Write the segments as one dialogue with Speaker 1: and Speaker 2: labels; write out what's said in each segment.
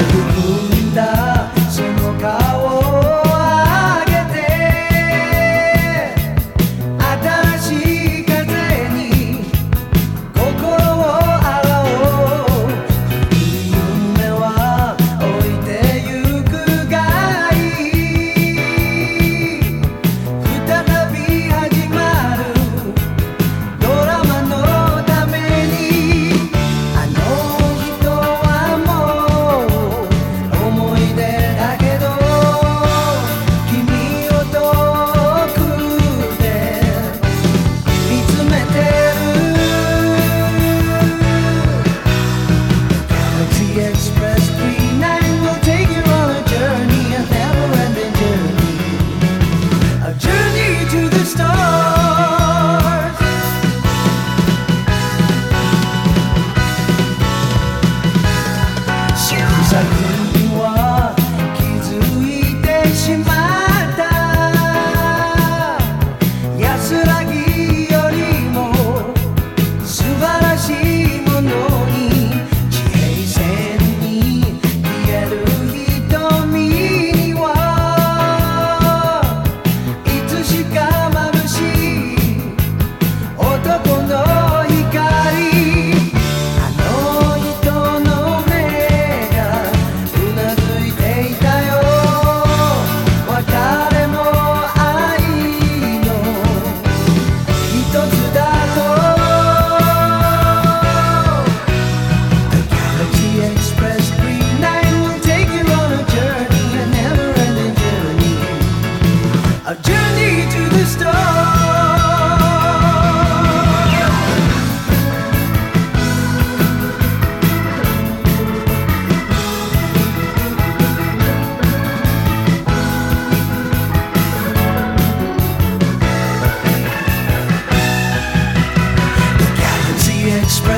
Speaker 1: I you.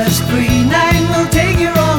Speaker 1: Three nine will take your all.